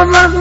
teman